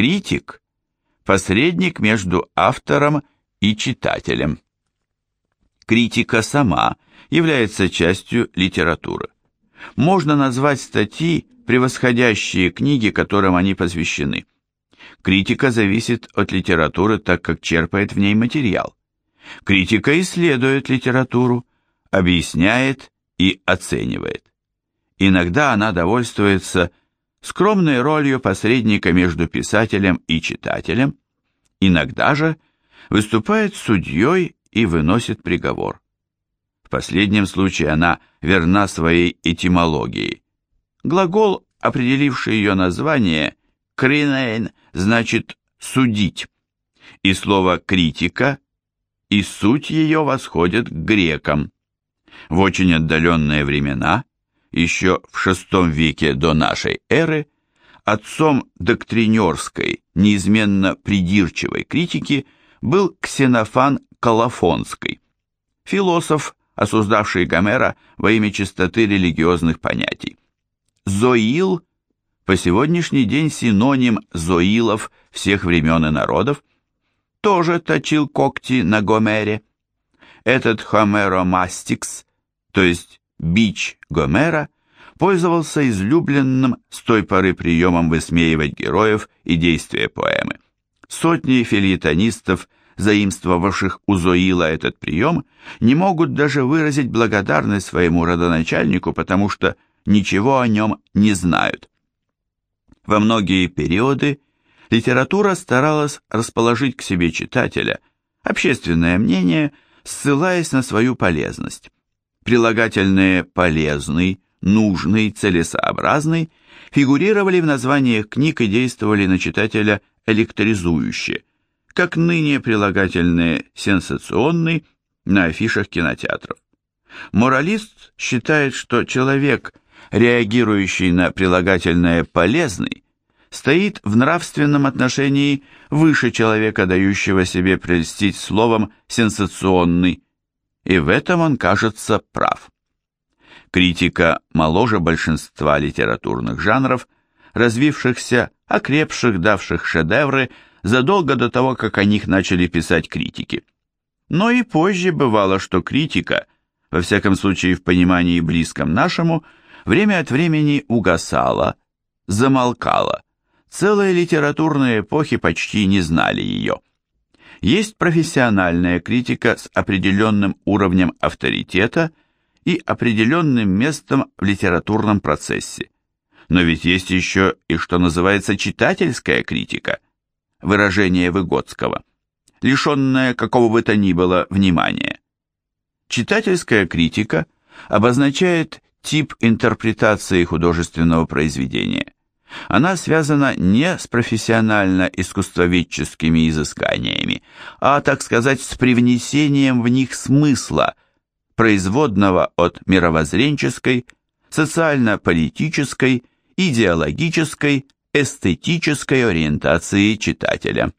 критик – посредник между автором и читателем. Критика сама является частью литературы. Можно назвать статьи, превосходящие книги, которым они посвящены. Критика зависит от литературы, так как черпает в ней материал. Критика исследует литературу, объясняет и оценивает. Иногда она довольствуется скромной ролью посредника между писателем и читателем, иногда же выступает судьей и выносит приговор. В последнем случае она верна своей этимологии. Глагол, определивший ее название, «кринейн», значит «судить», и слово «критика» и суть ее восходит к грекам. В очень отдаленные времена, еще в VI веке до нашей эры, отцом доктринерской, неизменно придирчивой критики был Ксенофан Колофонский, философ, осуждавший Гомера во имя чистоты религиозных понятий. Зоил по сегодняшний день синоним зоилов всех времен и народов, тоже точил когти на Гомере. Этот Хомеромастикс, то есть бич Гомера, пользовался излюбленным с той поры приемом высмеивать героев и действия поэмы. Сотни филитонистов, заимствовавших у Зоила этот прием, не могут даже выразить благодарность своему родоначальнику, потому что ничего о нем не знают. Во многие периоды литература старалась расположить к себе читателя, общественное мнение, ссылаясь на свою полезность. Прилагательные «полезный», «нужный», «целесообразный» фигурировали в названиях книг и действовали на читателя электризующе, как ныне прилагательные «сенсационный» на афишах кинотеатров. Моралист считает, что человек, реагирующий на прилагательное «полезный», стоит в нравственном отношении выше человека, дающего себе прельстить словом «сенсационный», и в этом он кажется прав. Критика моложе большинства литературных жанров, развившихся, окрепших, давших шедевры задолго до того, как о них начали писать критики. Но и позже бывало, что критика, во всяком случае в понимании близком нашему, время от времени угасала, замолкала, Целые литературные эпохи почти не знали ее. Есть профессиональная критика с определенным уровнем авторитета и определенным местом в литературном процессе. Но ведь есть еще и что называется читательская критика, выражение Выгодского, лишенная какого бы то ни было внимания. Читательская критика обозначает тип интерпретации художественного произведения – она связана не с профессионально-искусствоведческими изысканиями, а, так сказать, с привнесением в них смысла, производного от мировоззренческой, социально-политической, идеологической, эстетической ориентации читателя.